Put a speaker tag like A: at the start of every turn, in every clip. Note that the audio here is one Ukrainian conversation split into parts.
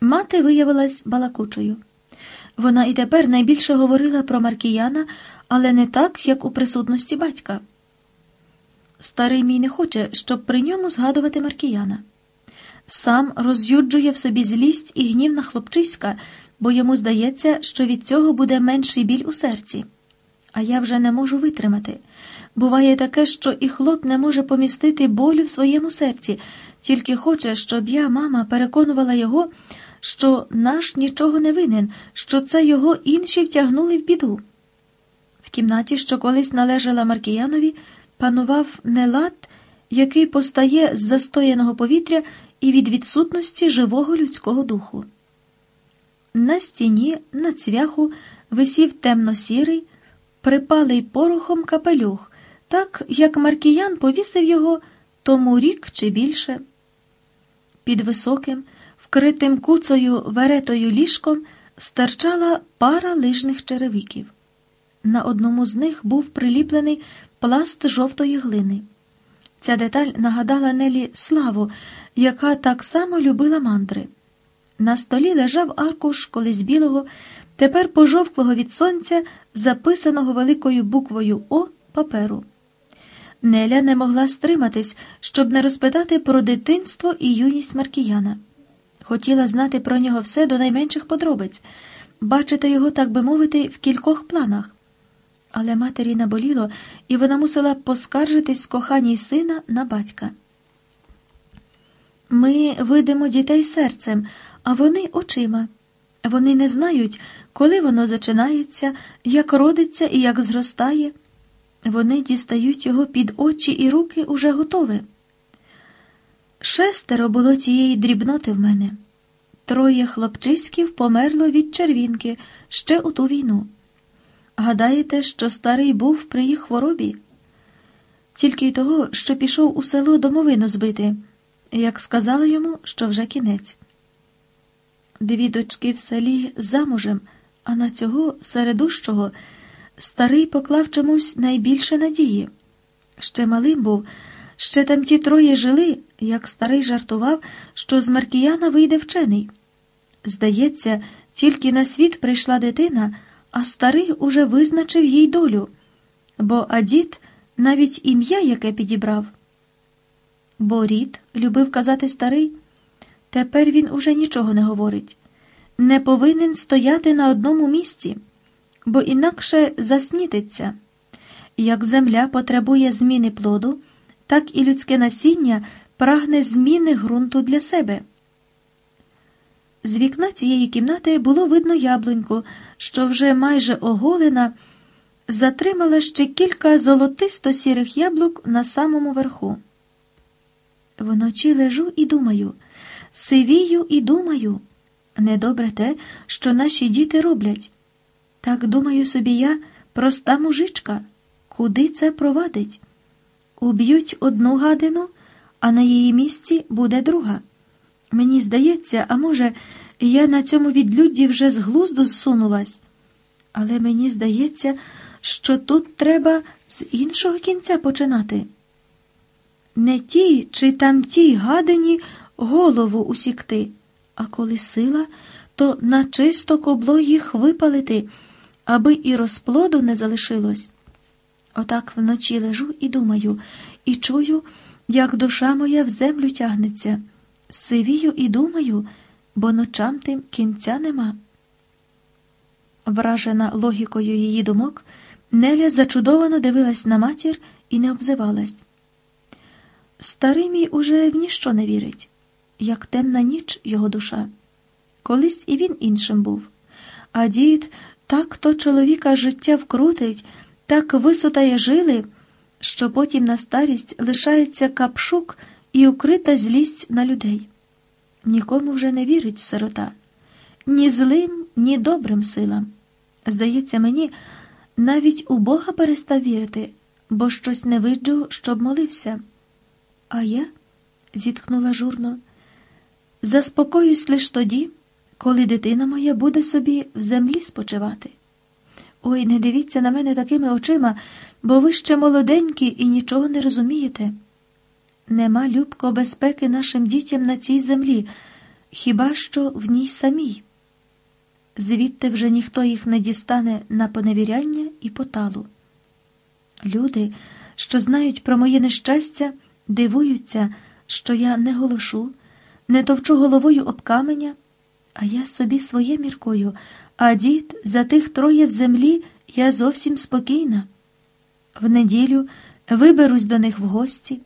A: Мати виявилась балакучою. Вона і тепер найбільше говорила про Маркіяна, але не так, як у присутності батька. Старий мій не хоче, щоб при ньому згадувати Маркіяна. Сам роз'юджує в собі злість і гнів на хлопчиська, бо йому здається, що від цього буде менший біль у серці. А я вже не можу витримати. Буває таке, що і хлоп не може помістити болю в своєму серці, тільки хоче, щоб я, мама, переконувала його, що наш нічого не винен, що це його інші втягнули в біду. В кімнаті, що колись належала Маркіянові, панував нелад, який постає з застояного повітря і від відсутності живого людського духу. На стіні, на цвяху, висів темно-сірий, припалий порохом капелюх, так як Маркіян повісив його тому рік чи більше. Під високим, вкритим куцою веретою ліжком стирчала пара лижних черевиків. На одному з них був приліплений пласт жовтої глини. Ця деталь нагадала Нелі славу, яка так само любила мандри. На столі лежав аркуш колись білого, тепер пожовклого від сонця, записаного великою буквою О паперу. Неля не могла стриматись, щоб не розпитати про дитинство і юність Маркіяна. Хотіла знати про нього все до найменших подробиць, бачити його, так би мовити, в кількох планах. Але матері наболіло, і вона мусила поскаржитись коханій сина на батька. Ми видимо дітей серцем, а вони очима. Вони не знають, коли воно зачинається, як родиться і як зростає. Вони дістають його під очі і руки уже готове. Шестеро було тієї дрібноти в мене. Троє хлопчиськів померло від червінки ще у ту війну. Гадаєте, що старий був при їх хворобі? Тільки й того, що пішов у село домовину збити, як сказали йому, що вже кінець. Дві дочки в селі замужем, а на цього середущого старий поклав чомусь найбільше надії. Ще малим був, ще там ті троє жили, як старий жартував, що з Маркіяна вийде вчений. Здається, тільки на світ прийшла дитина, а старий уже визначив їй долю, бо Адід навіть ім'я яке підібрав. Бо рід, любив казати старий, тепер він уже нічого не говорить, не повинен стояти на одному місці, бо інакше заснітиться. Як земля потребує зміни плоду, так і людське насіння прагне зміни ґрунту для себе. З вікна цієї кімнати було видно яблуньку, що вже майже оголена, затримала ще кілька золотисто сірих яблук на самому верху. Вночі лежу і думаю, сивію і думаю. Недобре те, що наші діти роблять. Так думаю собі я, проста мужичка, куди це провадить? Уб'ють одну гадину, а на її місці буде друга. Мені здається, а може, я на цьому відлюдді вже з глузду зсунулась. Але мені здається, що тут треба з іншого кінця починати. Не тій чи там тій гадині голову усікти, а коли сила, то на чисто кобло їх випалити, аби і розплоду не залишилось. Отак вночі лежу і думаю, і чую, як душа моя в землю тягнеться. Сивію і думаю, бо ночам тим кінця нема. Вражена логікою її думок, Неля зачудовано дивилась на матір і не обзивалась. Старий мій уже в ніщо не вірить, як темна ніч його душа. Колись і він іншим був. А дід так то чоловіка життя вкрутить, так висотає жили, що потім на старість лишається капшук і укрита злість на людей. Нікому вже не вірить сирота, ні злим, ні добрим силам. Здається мені, навіть у Бога перестав вірити, бо щось не виджу, щоб молився. А я, зітхнула журно, заспокоюсь лиш тоді, коли дитина моя буде собі в землі спочивати. Ой, не дивіться на мене такими очима, бо ви ще молоденькі і нічого не розумієте. Нема любко безпеки нашим дітям на цій землі. хіба що в ній самій. Звідти вже ніхто їх не дістане на поневіряння і поталу. Люди, що знають про моє нещастя, дивуються, що я не голошу, не товчу головою об каменя, а я собі своє міркою, а дід за тих троє в землі я зовсім спокійна. В неділю виберусь до них в гості,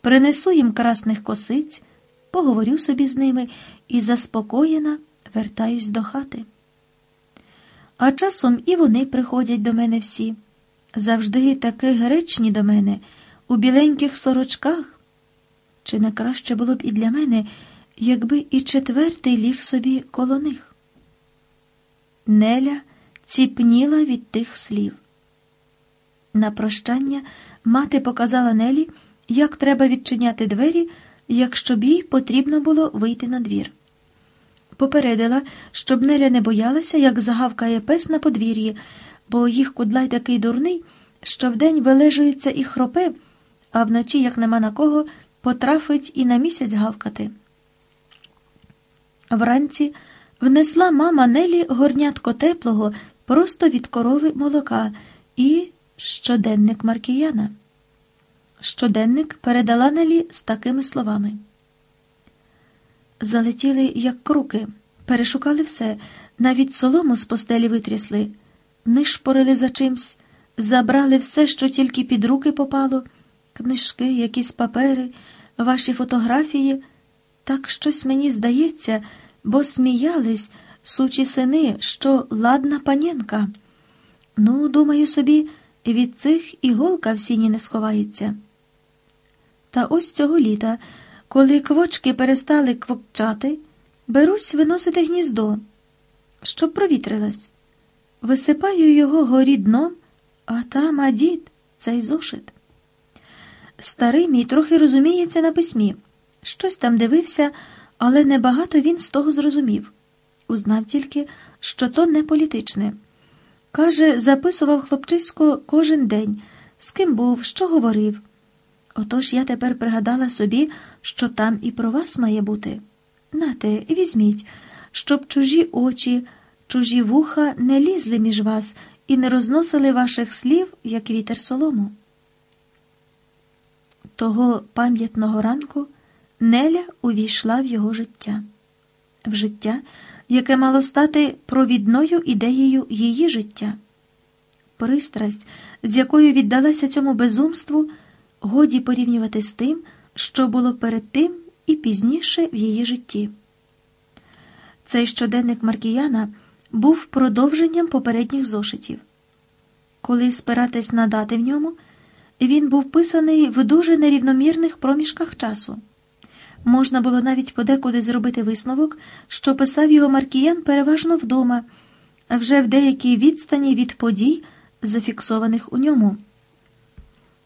A: принесу їм красних косиць, поговорю собі з ними і заспокоєна вертаюсь до хати. А часом і вони приходять до мене всі, завжди таки гречні до мене, у біленьких сорочках. Чи не краще було б і для мене, якби і четвертий ліг собі коло них? Неля ціпніла від тих слів. На прощання мати показала Нелі, як треба відчиняти двері, якщо б їй потрібно було вийти на двір. Попередила, щоб Неля не боялася, як загавкає пес на подвір'ї, бо їх кудлай такий дурний, що вдень вилежується і хропе, а вночі, як нема на кого, потрафить і на місяць гавкати. Вранці внесла мама Нелі горнятко теплого, просто від корови молока і щоденник Маркіяна. Щоденник передала Нелі з такими словами. Залетіли, як круки, перешукали все, навіть солому з постелі витрясли, нишпорили за чимсь, забрали все, що тільки під руки попало, книжки, якісь папери, ваші фотографії. Так щось мені здається, бо сміялись сучі сини, що ладна панєнка. Ну, думаю собі, від цих іголка в сіні не сховається. Та ось цього літа. Коли квочки перестали квокчати, берусь виносити гніздо, щоб провітрилась. Висипаю його горі дном, а там а дід, цей зошит. Старий мій трохи розуміється на письмі. Щось там дивився, але небагато він з того зрозумів. Узнав тільки, що то не політичне. Каже, записував хлопчисько кожен день, з ким був, що говорив. Отож я тепер пригадала собі, що там і про вас має бути. Нате, візьміть, щоб чужі очі, чужі вуха не лізли між вас і не розносили ваших слів, як вітер солому. Того пам'ятного ранку Неля увійшла в його життя, в життя, яке мало стати провідною ідеєю її життя. Пристрасть, з якою віддалася цьому безумству годі порівнювати з тим, що було перед тим і пізніше в її житті. Цей щоденник Маркіяна був продовженням попередніх зошитів. Коли спиратись на дати в ньому, він був писаний в дуже нерівномірних проміжках часу. Можна було навіть подекуди зробити висновок, що писав його Маркіян переважно вдома, вже в деякій відстані від подій, зафіксованих у ньому.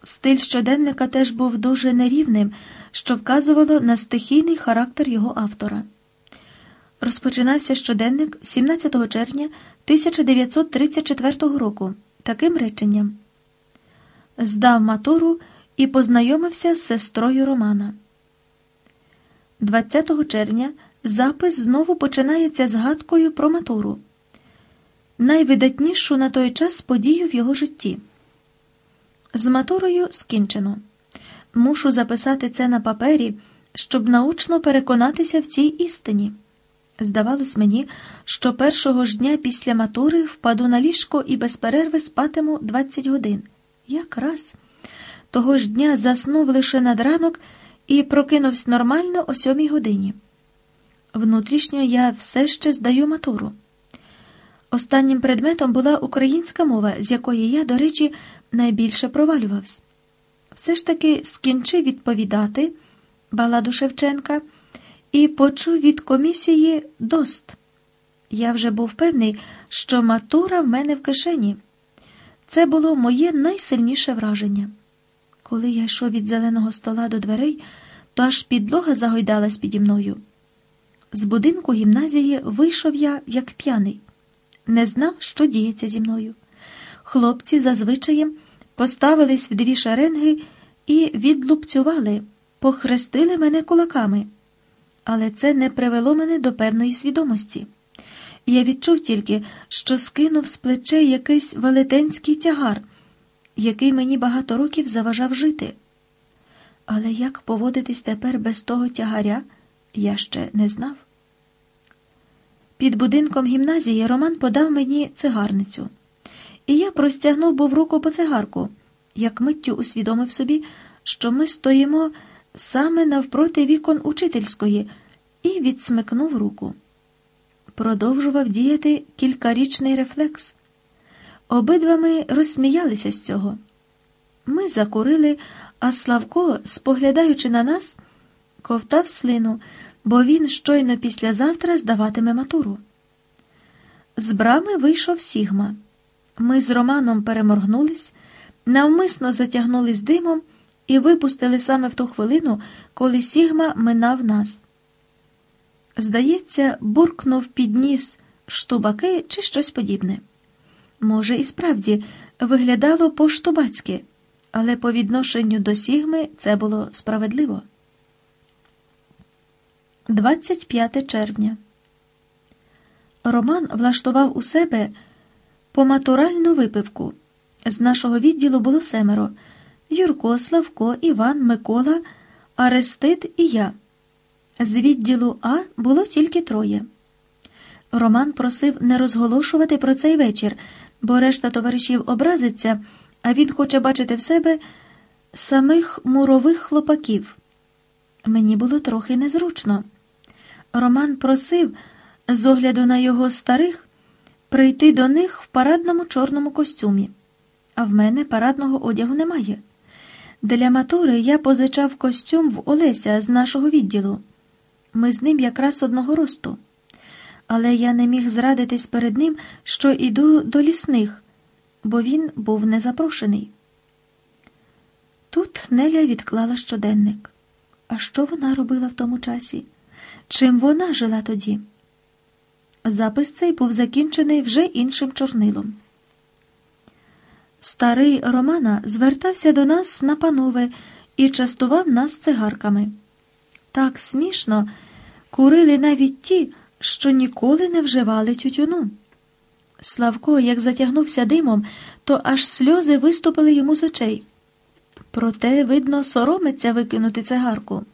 A: Стиль щоденника теж був дуже нерівним, що вказувало на стихійний характер його автора. Розпочинався щоденник 17 червня 1934 року таким реченням: Здав матуру і познайомився з сестрою Романа. 20 червня запис знову починається згадкою про матуру, найвидатнішу на той час подію в його житті. З матурою скінчено. Мушу записати це на папері, щоб научно переконатися в цій істині. Здавалось мені, що першого ж дня після матури впаду на ліжко і без перерви спатиму 20 годин. Якраз того ж дня заснув лише над ранок і прокинувся нормально о сьомій годині. Внутрішньо я все ще здаю матуру. Останнім предметом була українська мова, з якої я, до речі, найбільше провалювався. Все ж таки скінчив відповідати баладу Шевченка і почув від комісії дост. Я вже був певний, що матура в мене в кишені. Це було моє найсильніше враження. Коли я йшов від зеленого стола до дверей, то аж підлога загойдалась піді мною. З будинку гімназії вийшов я, як п'яний, не знав, що діється зі мною. Хлопці зазвичай поставились в дві шеренги і відлупцювали, похрестили мене кулаками. Але це не привело мене до певної свідомості. Я відчув тільки, що скинув з плечей якийсь велетенський тягар, який мені багато років заважав жити. Але як поводитись тепер без того тягаря, я ще не знав. Під будинком гімназії Роман подав мені цигарницю, і я простягнув був руку по цигарку, як миттю усвідомив собі, що ми стоїмо саме навпроти вікон учительської, і відсмикнув руку. Продовжував діяти кількарічний рефлекс. Обидва ми розсміялися з цього. Ми закурили, а Славко, споглядаючи на нас, ковтав слину, бо він щойно післязавтра здаватиме матуру. З брами вийшов Сігма. Ми з Романом переморгнулись, навмисно затягнулись димом і випустили саме в ту хвилину, коли Сігма минав нас. Здається, буркнув підніс штубаки чи щось подібне. Може, і справді виглядало по-штубацьки, але по відношенню до Сігми це було справедливо. 25 червня. Роман влаштував у себе поматуральну випивку. З нашого відділу було семеро Юрко, Славко, Іван, Микола, Арестит і я. З відділу А було тільки троє. Роман просив не розголошувати про цей вечір, бо решта товаришів образиться, а він хоче бачити в себе самих мурових хлопаків. Мені було трохи незручно. Роман просив, з огляду на його старих, прийти до них в парадному чорному костюмі, а в мене парадного одягу немає. Для матури я позичав костюм в Олеся з нашого відділу. Ми з ним якраз одного росту. Але я не міг зрадитись перед ним, що іду до лісних, бо він був незапрошений. Тут Неля відклала щоденник. А що вона робила в тому часі? Чим вона жила тоді? Запис цей був закінчений вже іншим чорнилом. Старий Романа звертався до нас на панове і частував нас цигарками. Так смішно курили навіть ті, що ніколи не вживали тютюну. Славко, як затягнувся димом, то аж сльози виступили йому з очей. Проте, видно, соромиться викинути цигарку.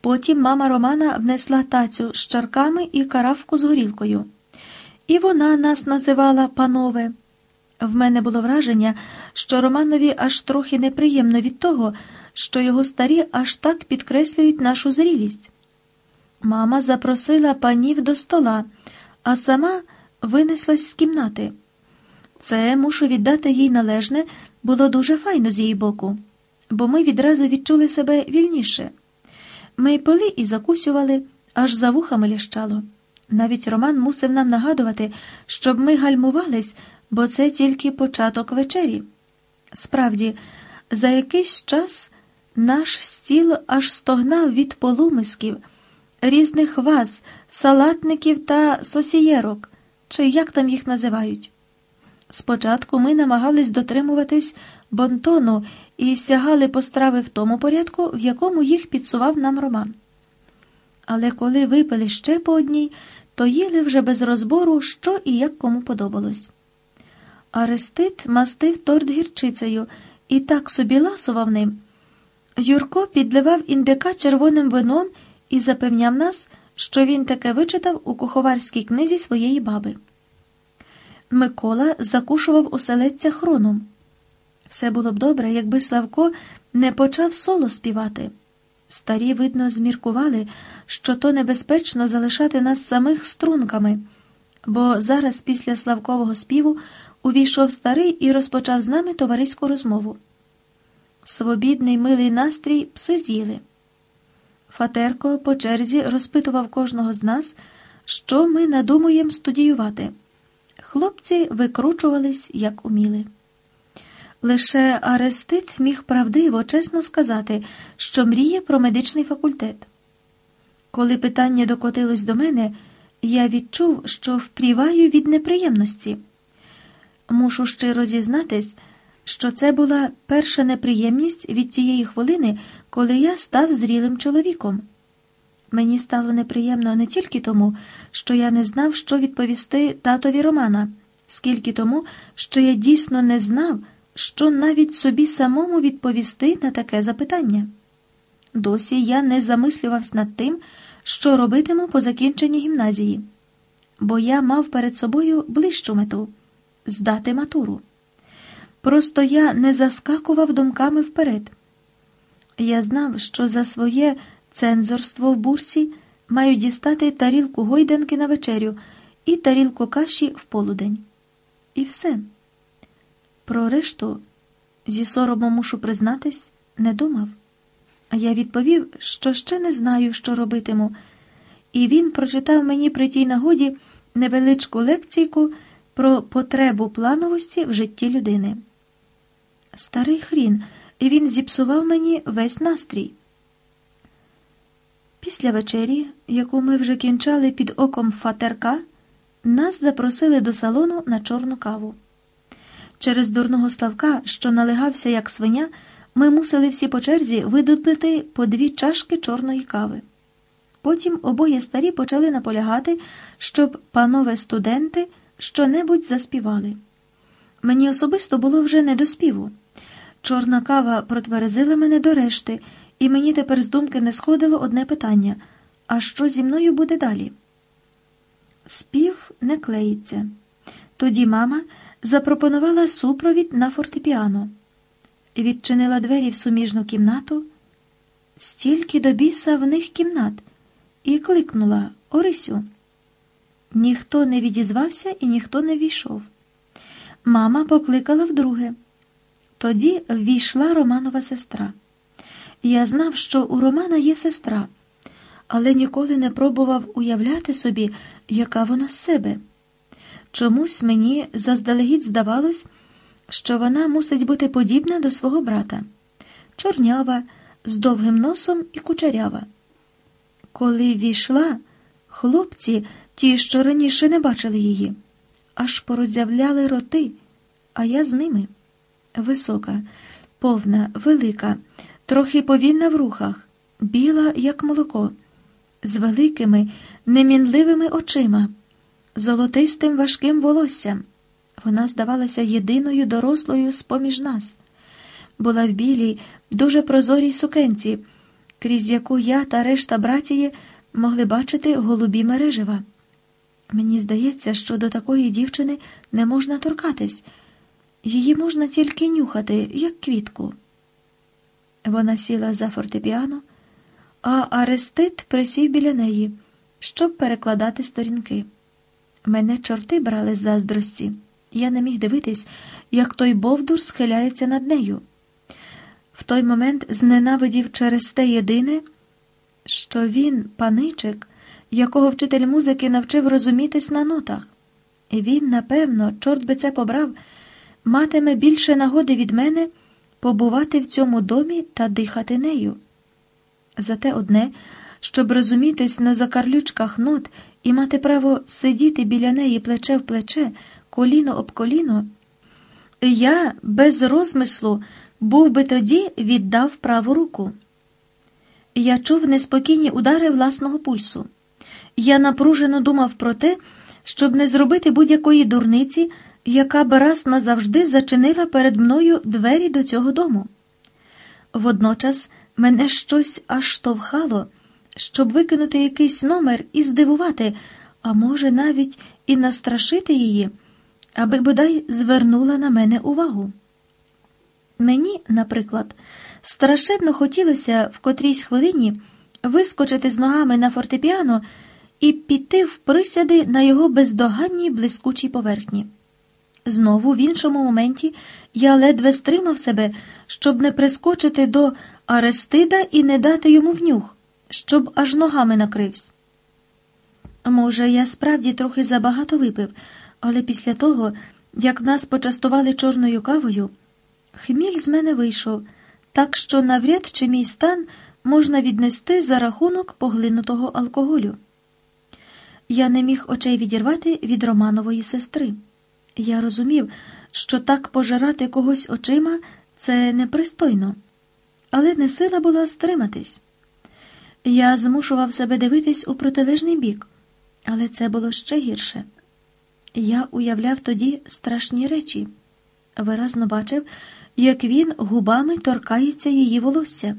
A: Потім мама Романа внесла тацю з чарками і каравку з горілкою. І вона нас називала панове. В мене було враження, що Романові аж трохи неприємно від того, що його старі аж так підкреслюють нашу зрілість. Мама запросила панів до стола, а сама винеслась з кімнати. Це, мушу віддати їй належне, було дуже файно з її боку, бо ми відразу відчули себе вільніше. Ми пили і закусювали, аж за вухами лящало. Навіть Роман мусив нам нагадувати, щоб ми гальмувались, бо це тільки початок вечері. Справді, за якийсь час наш стіл аж стогнав від полумисків, різних ваз, салатників та сосієрок, чи як там їх називають. Спочатку ми намагались дотримуватись бонтону і сягали по страви в тому порядку, в якому їх підсував нам Роман. Але коли випили ще по одній, то їли вже без розбору, що і як кому подобалось. Арестит мастив торт гірчицею і так собі ласував ним. Юрко підливав індика червоним вином і запевняв нас, що він таке вичитав у куховарській книзі своєї баби. Микола закушував оселедця хроном. Все було б добре, якби Славко не почав соло співати. Старі, видно, зміркували, що то небезпечно залишати нас самих струнками, бо зараз, після Славкового співу, увійшов старий і розпочав з нами товариську розмову. Свобідний милий настрій пси з'їли. Фатерко по черзі розпитував кожного з нас, що ми надумуємо студіювати. Хлопці викручувались, як уміли. Лише Арестит міг правдиво, чесно сказати, що мріє про медичний факультет. Коли питання докотилось до мене, я відчув, що впріваю від неприємності. Мушу щиро зізнатись, що це була перша неприємність від тієї хвилини, коли я став зрілим чоловіком. Мені стало неприємно не тільки тому, що я не знав, що відповісти татові Романа, скільки тому, що я дійсно не знав, що навіть собі самому відповісти на таке запитання. Досі я не замислювався над тим, що робитиму по закінченні гімназії, бо я мав перед собою ближчу мету здати матуру. Просто я не заскакував думками вперед. Я знав, що за своє цензорство в бурсі маю дістати тарілку гойданки на вечерю і тарілку каші в полудень. І все. Про решту, зі соромом мушу признатись, не думав. Я відповів, що ще не знаю, що робитиму, і він прочитав мені при тій нагоді невеличку лекційку про потребу плановості в житті людини. Старий хрін, він зіпсував мені весь настрій. Після вечері, яку ми вже кінчали під оком фатерка, нас запросили до салону на чорну каву. Через дурного Славка, що налегався як свиня, ми мусили всі по черзі видудлити по дві чашки чорної кави. Потім обоє старі почали наполягати, щоб панове студенти щонебудь заспівали. Мені особисто було вже не до співу. Чорна кава протверезила мене до решти, і мені тепер з думки не сходило одне питання а що зі мною буде далі? Спів не клеїться. Тоді мама запропонувала супровід на фортепіано, відчинила двері в суміжну кімнату, стільки до біса в них кімнат, і кликнула Орисю. Ніхто не відізвався і ніхто не війшов. Мама покликала вдруге. Тоді ввійшла Романова сестра. Я знав, що у Романа є сестра, але ніколи не пробував уявляти собі, яка вона з себе. Чомусь мені заздалегідь здавалось, що вона мусить бути подібна до свого брата чорнява, з довгим носом і кучерява. Коли війшла, хлопці, ті, що раніше не бачили її, аж пороззявляли роти, а я з ними висока, повна, велика, трохи повільна в рухах, біла, як молоко, з великими, немінливими очима, золотистим важким волоссям. Вона здавалася єдиною дорослою з поміж нас, була в білій, дуже прозорій сукенці, крізь яку я та решта братії могли бачити голубі мережива. Мені здається, що до такої дівчини не можна торкатись. Її можна тільки нюхати, як квітку. Вона сіла за фортепіано, а Арестит присів біля неї, щоб перекладати сторінки. Мене чорти брали з заздрості. Я не міг дивитись, як той Бовдур схиляється над нею. В той момент зненавидів через те єдине, що він, паничик, якого вчитель музики навчив розумітись на нотах. І він, напевно, чорт би це побрав матиме більше нагоди від мене побувати в цьому домі та дихати нею. Зате одне, щоб розумітись на закарлючках нот і мати право сидіти біля неї плече в плече, коліно об коліно, я без розмислу був би тоді віддав праву руку. Я чув неспокійні удари власного пульсу. Я напружено думав про те, щоб не зробити будь-якої дурниці яка б раз назавжди зачинила перед мною двері до цього дому. Водночас мене щось аж штовхало, щоб викинути якийсь номер і здивувати, а може, навіть і настрашити її, аби бодай звернула на мене увагу. Мені, наприклад, страшенно хотілося в котрійсь хвилині вискочити з ногами на фортепіано і піти в присяди на його бездоганній блискучій поверхні. Знову в іншому моменті я ледве стримав себе, щоб не прискочити до Арестида і не дати йому внюх, щоб аж ногами накрився. Може, я справді трохи забагато випив, але після того, як нас почастували чорною кавою, хміль з мене вийшов, так що навряд чи мій стан можна віднести за рахунок поглинутого алкоголю. Я не міг очей відірвати від Романової сестри. Я розумів, що так пожирати когось очима це непристойно, але не сила була стриматись. Я змушував себе дивитись у протилежний бік, але це було ще гірше. Я уявляв тоді страшні речі, виразно бачив, як він губами торкається її волосся.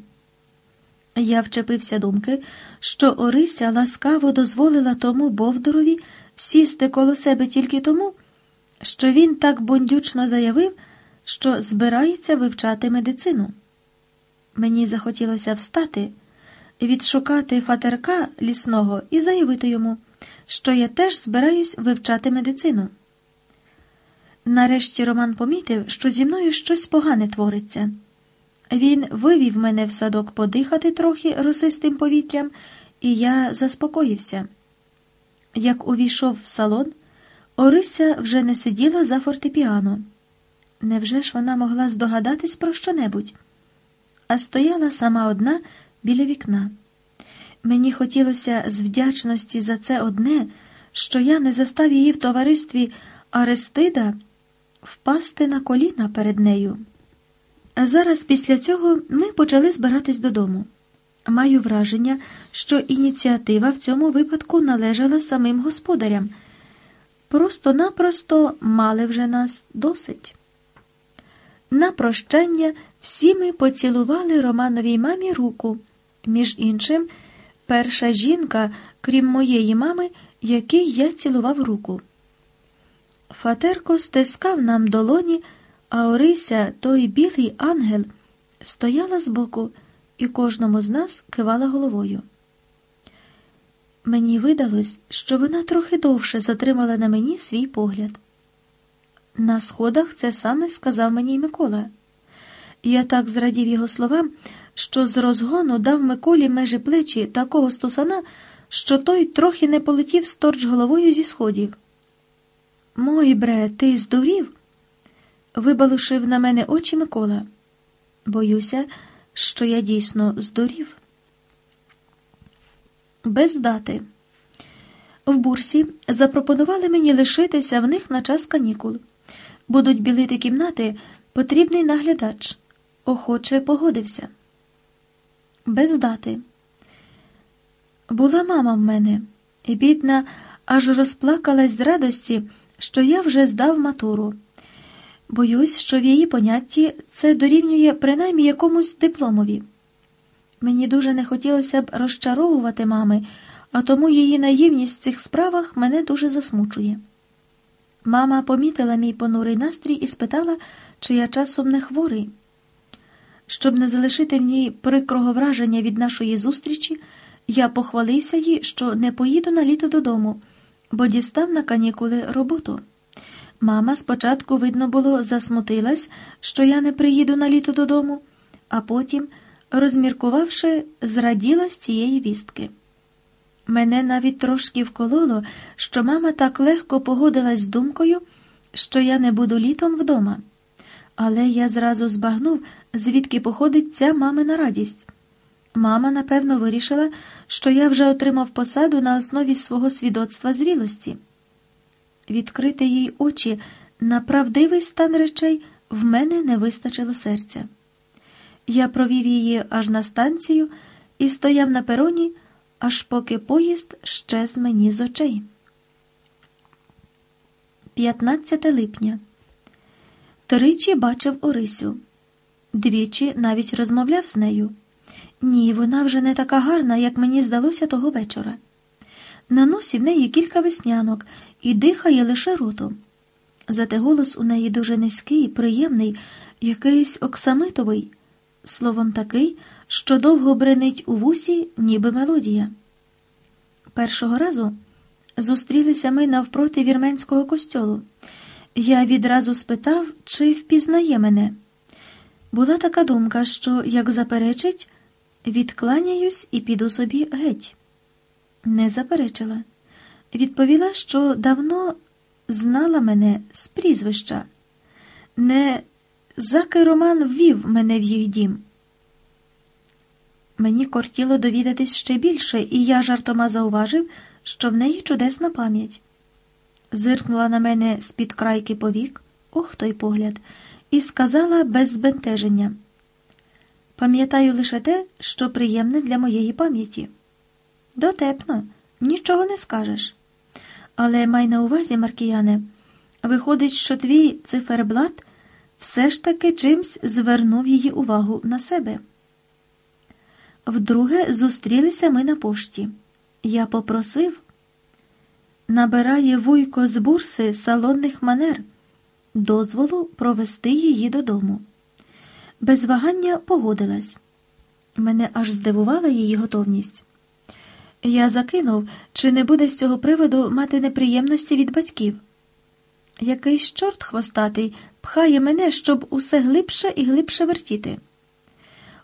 A: Я вчепився думки, що Орися ласкаво дозволила тому Бовдорові сісти коло себе тільки тому, що він так бундючно заявив, що збирається вивчати медицину. Мені захотілося встати, відшукати фатерка лісного і заявити йому, що я теж збираюсь вивчати медицину. Нарешті Роман помітив, що зі мною щось погане твориться. Він вивів мене в садок подихати трохи росистим повітрям, і я заспокоївся. Як увійшов в салон, Орися вже не сиділа за фортепіано. Невже ж вона могла здогадатись про що-небудь? А стояла сама одна біля вікна. Мені хотілося з вдячності за це одне, що я не застав її в товаристві Арестида впасти на коліна перед нею. А зараз після цього ми почали збиратись додому. Маю враження, що ініціатива в цьому випадку належала самим господарям. Просто-напросто мали вже нас досить. На прощання всі ми поцілували Романовій мамі руку, між іншим, перша жінка, крім моєї мами, якій я цілував руку. Фатерко стискав нам долоні, а Орися, той білий ангел, стояла збоку і кожному з нас кивала головою. Мені видалось, що вона трохи довше затримала на мені свій погляд. На сходах це саме сказав мені й Микола. Я так зрадів його словам, що з розгону дав Миколі межі плечі такого стусана, що той трохи не полетів сторч головою зі сходів. Мой бре, ти здурів? вибалушив на мене очі Микола. Боюся, що я дійсно здурів. Без дати. В бурсі запропонували мені лишитися в них на час канікул. Будуть білити кімнати, потрібний наглядач. Охоче погодився. Без дати. Була мама в мене, і бідна аж розплакалась з радості, що я вже здав матуру. Боюсь, що в її понятті це дорівнює принаймні якомусь дипломові. Мені дуже не хотілося б розчаровувати мами, а тому її наївність в цих справах мене дуже засмучує. Мама помітила мій понурий настрій і спитала, чи я часом не хворий. Щоб не залишити в ній прикрого враження від нашої зустрічі, я похвалився їй, що не поїду на літо додому, бо дістав на канікули роботу. Мама спочатку, видно було, засмутилась, що я не приїду на літо додому, а потім, розміркувавши, зраділа з цієї вістки. Мене навіть трошки вкололо, що мама так легко погодилась з думкою, що я не буду літом вдома. Але я зразу збагнув, звідки походить ця мамина радість. Мама, напевно, вирішила, що я вже отримав посаду на основі свого свідоцтва зрілості. Відкрити їй очі на правдивий стан речей в мене не вистачило серця. Я провів її аж на станцію і стояв на пероні аж поки поїзд щез мені з очей. 15 липня. Тричі бачив Орисю. Двічі навіть розмовляв з нею. Ні, вона вже не така гарна, як мені здалося того вечора. На носі в неї кілька веснянок і дихає лише ротом. Зате голос у неї дуже низький, приємний, якийсь оксамитовий, словом, такий, що довго бренить у вусі, ніби мелодія. Першого разу зустрілися ми навпроти вірменського костьолу. Я відразу спитав, чи впізнає мене. Була така думка, що, як заперечить, відкланяюсь і піду собі геть. Не заперечила. Відповіла, що давно знала мене з прізвища. Не заки Роман ввів мене в їх дім. Мені кортіло довідатись ще більше, і я жартома зауважив, що в неї чудесна пам'ять. Зиркнула на мене з-під крайки повік, ох той погляд, і сказала без збентеження. Пам'ятаю лише те, що приємне для моєї пам'яті. Дотепно, нічого не скажеш. Але май на увазі, Маркіяне, виходить, що твій циферблат все ж таки чимсь звернув її увагу на себе. Вдруге зустрілися ми на пошті. Я попросив, набирає вуйко з бурси салонних манер, дозволу провести її додому. Без вагання погодилась. Мене аж здивувала її готовність. Я закинув, чи не буде з цього приводу мати неприємності від батьків. Якийсь чорт хвостатий пхає мене, щоб усе глибше і глибше вертіти.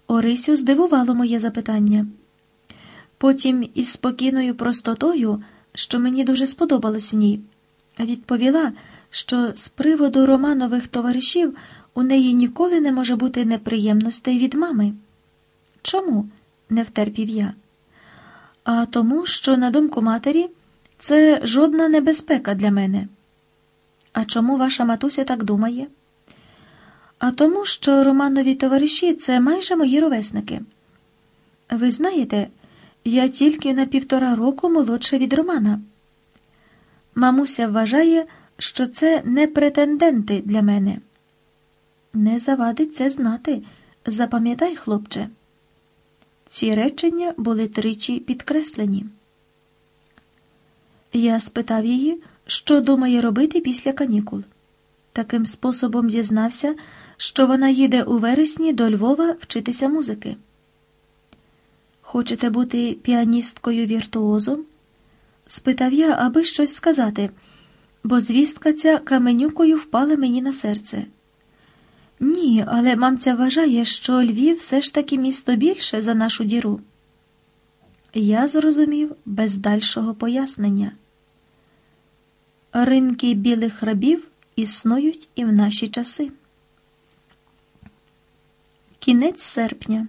A: Орисю здивувало моє запитання. Потім із спокійною простотою, що мені дуже сподобалось в ній, відповіла, що з приводу Романових товаришів у неї ніколи не може бути неприємностей від мами. Чому? не втерпів я. А тому, що, на думку матері, це жодна небезпека для мене. А чому ваша матуся так думає? А тому, що Романові товариші це майже мої ровесники. Ви знаєте, я тільки на півтора року молодша від Романа. Мамуся вважає, що це не претенденти для мене. Не завадить це знати. Запам'ятай, хлопче. Ці речення були тричі підкреслені. Я спитав її, що думає робити після канікул. Таким способом дізнався, що вона їде у вересні до Львова вчитися музики. Хочете бути піаністкою віртуозом? спитав я, аби щось сказати, бо звістка ця каменюкою впала мені на серце. Ні, але мамця вважає, що Львів все ж таки місто більше за нашу діру. Я зрозумів без дальшого пояснення. Ринки білих рабів існують і в наші часи. Кінець серпня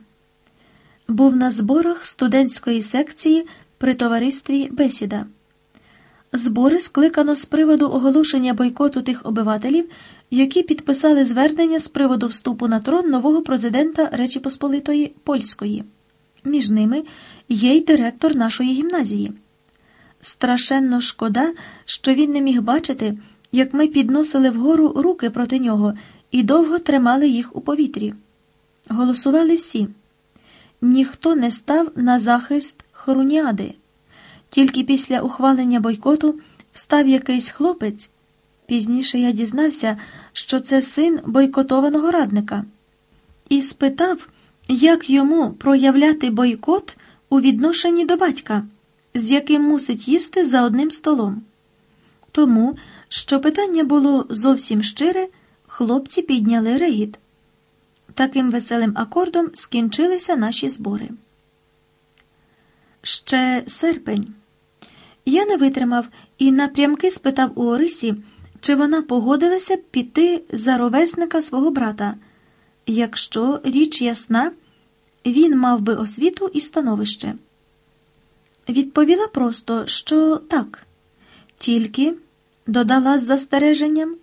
A: був на зборах студентської секції при товаристві Бесіда. Збори скликано з приводу оголошення бойкоту тих обивателів, які підписали звернення з приводу вступу на трон нового президента Речі Посполитої Польської. Між ними є й директор нашої гімназії. Страшенно шкода, що він не міг бачити, як ми підносили вгору руки проти нього і довго тримали їх у повітрі. Голосували всі. Ніхто не став на захист Хоруніади. Тільки після ухвалення бойкоту встав якийсь хлопець. Пізніше я дізнався, що це син бойкотованого радника, і спитав, як йому проявляти бойкот у відношенні до батька, з яким мусить їсти за одним столом. Тому, що питання було зовсім щире, хлопці підняли регіт. Таким веселим акордом скінчилися наші збори. Ще серпень. Я не витримав і напрямки спитав у Орисі, чи вона погодилася піти за ровесника свого брата, якщо річ ясна, він мав би освіту і становище. Відповіла просто, що так, тільки додала з застереженням,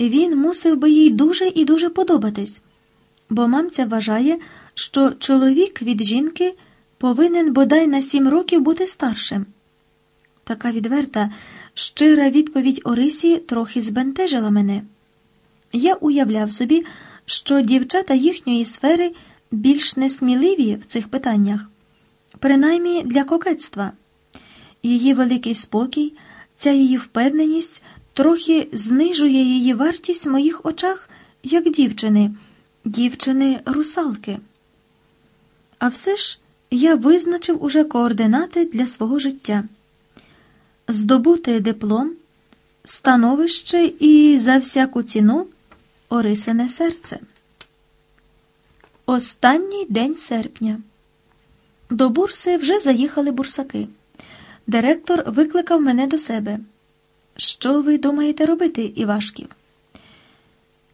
A: він мусив би їй дуже і дуже подобатись, бо мамця вважає, що чоловік від жінки повинен бодай на сім років бути старшим. Така відверта, щира відповідь Орисі трохи збентежила мене. Я уявляв собі, що дівчата їхньої сфери більш несміливі в цих питаннях, принаймні для кокетства. Її великий спокій, ця її впевненість трохи знижує її вартість в моїх очах як дівчини, дівчини русалки. А все ж я визначив уже координати для свого життя здобути диплом, становище і за всяку ціну Орисине серце. Останній день серпня. До бурси вже заїхали бурсаки. Директор викликав мене до себе. Що ви думаєте робити, Івашків?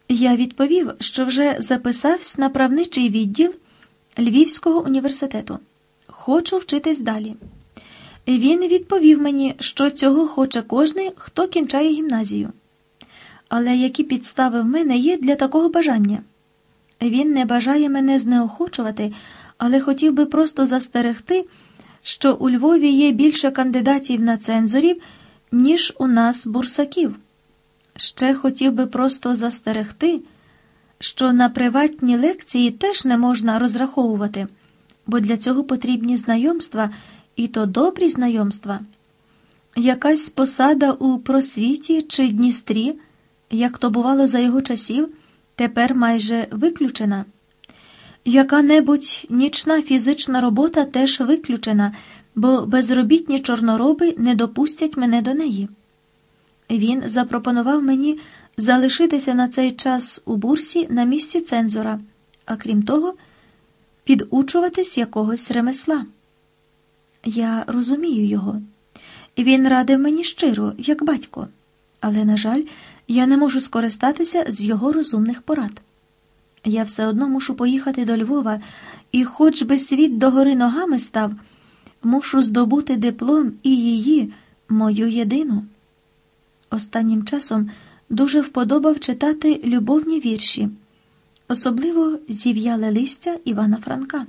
A: Я відповів, що вже записався на правничий відділ Львівського університету. Хочу вчитись далі. Він відповів мені, що цього хоче кожний, хто кінчає гімназію. Але які підстави в мене є для такого бажання? Він не бажає мене знеохочувати, але хотів би просто застерегти, що у Львові є більше кандидатів на цензорів, ніж у нас бурсаків. Ще хотів би просто застерегти, що на приватні лекції теж не можна розраховувати, бо для цього потрібні знайомства, і то добрі знайомства. Якась посада у просвіті чи Дністрі, як то бувало за його часів, тепер майже виключена. Яка-небудь нічна фізична робота теж виключена, бо безробітні чорнороби не допустять мене до неї. Він запропонував мені залишитися на цей час у бурсі на місці цензора, а крім того, підучуватись якогось ремесла. Я розумію його. Він радив мені щиро, як батько, але, на жаль, я не можу скористатися з його розумних порад. Я все одно мушу поїхати до Львова, і, хоч би світ догори ногами став, мушу здобути диплом і її, мою єдину. Останнім часом дуже вподобав читати любовні вірші, особливо зів'яле листя Івана Франка.